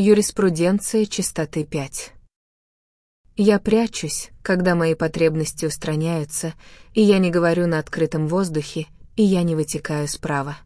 Юриспруденция чистоты 5. Я прячусь, когда мои потребности устраняются, и я не говорю на открытом воздухе, и я не вытекаю справа.